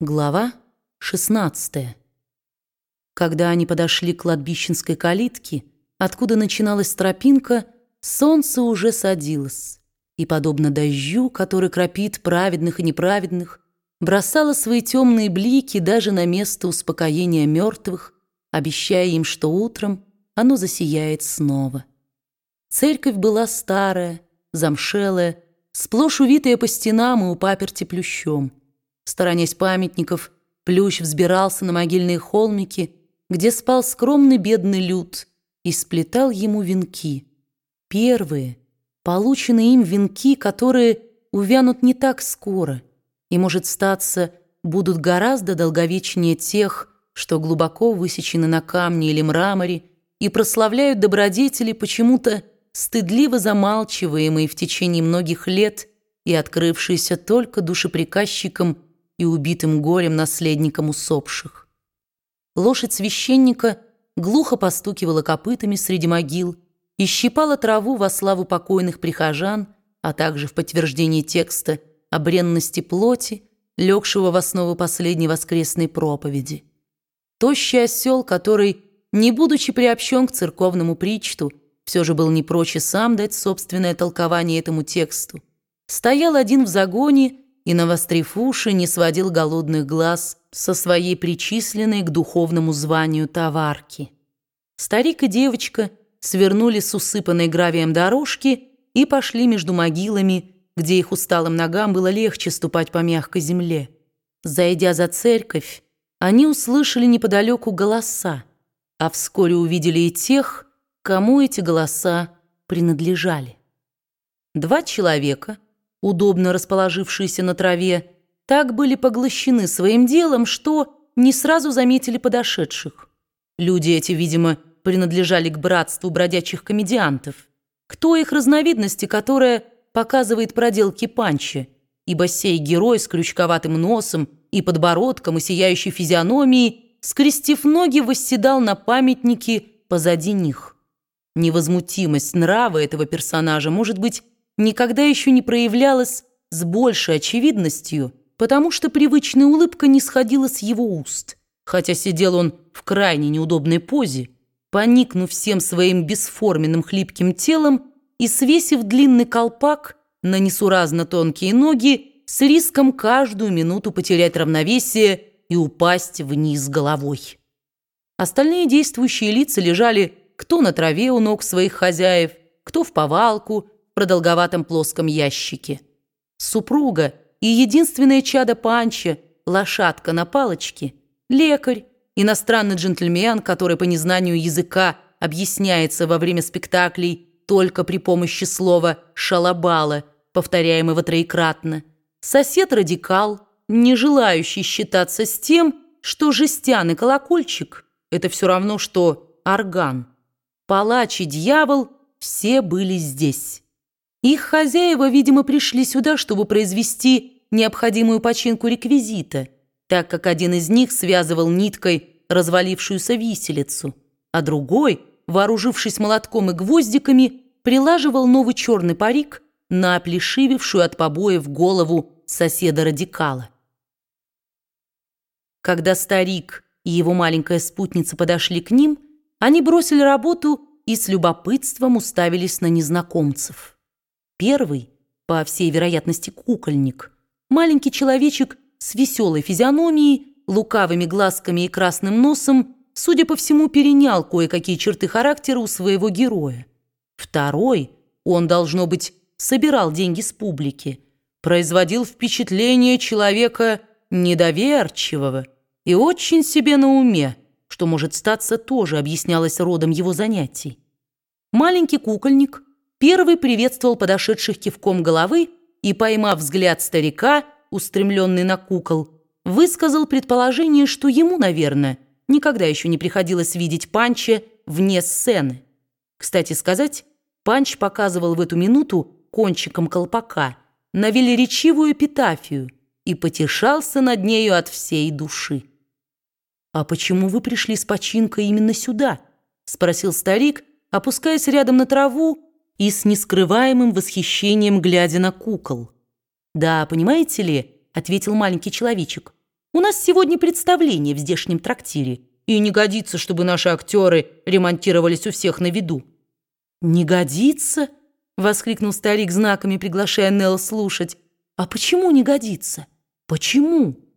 Глава 16 Когда они подошли к кладбищенской калитке, откуда начиналась тропинка, солнце уже садилось, и, подобно дождю, который кропит праведных и неправедных, бросало свои темные блики даже на место успокоения мертвых, обещая им, что утром оно засияет снова. Церковь была старая, замшелая, сплошь увитая по стенам и у паперти плющом. Сторонясь памятников, Плющ взбирался на могильные холмики, где спал скромный бедный люд, и сплетал ему венки. Первые, полученные им венки, которые увянут не так скоро, и, может статься, будут гораздо долговечнее тех, что глубоко высечены на камне или мраморе и прославляют добродетели почему-то стыдливо замалчиваемые в течение многих лет и открывшиеся только душеприказчикам и убитым горем наследником усопших. Лошадь священника глухо постукивала копытами среди могил и щипала траву во славу покойных прихожан, а также в подтверждение текста о бренности плоти, легшего в основу последней воскресной проповеди. Тощий осел, который, не будучи приобщен к церковному причту, все же был не прочь и сам дать собственное толкование этому тексту, стоял один в загоне и, навострив уши, не сводил голодных глаз со своей причисленной к духовному званию товарки. Старик и девочка свернули с усыпанной гравием дорожки и пошли между могилами, где их усталым ногам было легче ступать по мягкой земле. Зайдя за церковь, они услышали неподалеку голоса, а вскоре увидели и тех, кому эти голоса принадлежали. Два человека — удобно расположившиеся на траве, так были поглощены своим делом, что не сразу заметили подошедших. Люди эти, видимо, принадлежали к братству бродячих комедиантов. Кто их разновидности, которая показывает проделки панчи, ибо сей герой с крючковатым носом и подбородком и сияющей физиономией, скрестив ноги, восседал на памятнике позади них. Невозмутимость нрава этого персонажа может быть никогда еще не проявлялась с большей очевидностью, потому что привычная улыбка не сходила с его уст, хотя сидел он в крайне неудобной позе, поникнув всем своим бесформенным хлипким телом и свесив длинный колпак на несуразно тонкие ноги с риском каждую минуту потерять равновесие и упасть вниз головой. Остальные действующие лица лежали кто на траве у ног своих хозяев, кто в повалку, продолговатом плоском ящике. Супруга и единственное чадо Панча, лошадка на палочке, лекарь, иностранный джентльмен, который по незнанию языка объясняется во время спектаклей только при помощи слова «шалабала», повторяемого троекратно, сосед-радикал, не желающий считаться с тем, что жестяный колокольчик – это все равно, что орган. Палач и дьявол – все были здесь. Их хозяева, видимо, пришли сюда, чтобы произвести необходимую починку реквизита, так как один из них связывал ниткой развалившуюся виселицу, а другой, вооружившись молотком и гвоздиками, прилаживал новый черный парик на оплешивившую от побоев голову соседа-радикала. Когда старик и его маленькая спутница подошли к ним, они бросили работу и с любопытством уставились на незнакомцев. Первый, по всей вероятности, кукольник. Маленький человечек с веселой физиономией, лукавыми глазками и красным носом, судя по всему, перенял кое-какие черты характера у своего героя. Второй, он, должно быть, собирал деньги с публики, производил впечатление человека недоверчивого и очень себе на уме, что, может статься, тоже объяснялось родом его занятий. Маленький кукольник – Первый приветствовал подошедших кивком головы и, поймав взгляд старика, устремленный на кукол, высказал предположение, что ему, наверное, никогда еще не приходилось видеть Панча вне сцены. Кстати сказать, Панч показывал в эту минуту кончиком колпака на велеречивую эпитафию и потешался над нею от всей души. «А почему вы пришли с починкой именно сюда?» — спросил старик, опускаясь рядом на траву, и с нескрываемым восхищением глядя на кукол. «Да, понимаете ли», — ответил маленький человечек, У нас сегодня представление в здешнем трактире, и не годится, чтобы наши актеры ремонтировались у всех на виду». «Не годится?» — воскликнул старик знаками, приглашая Нелл слушать. «А почему не годится? Почему?»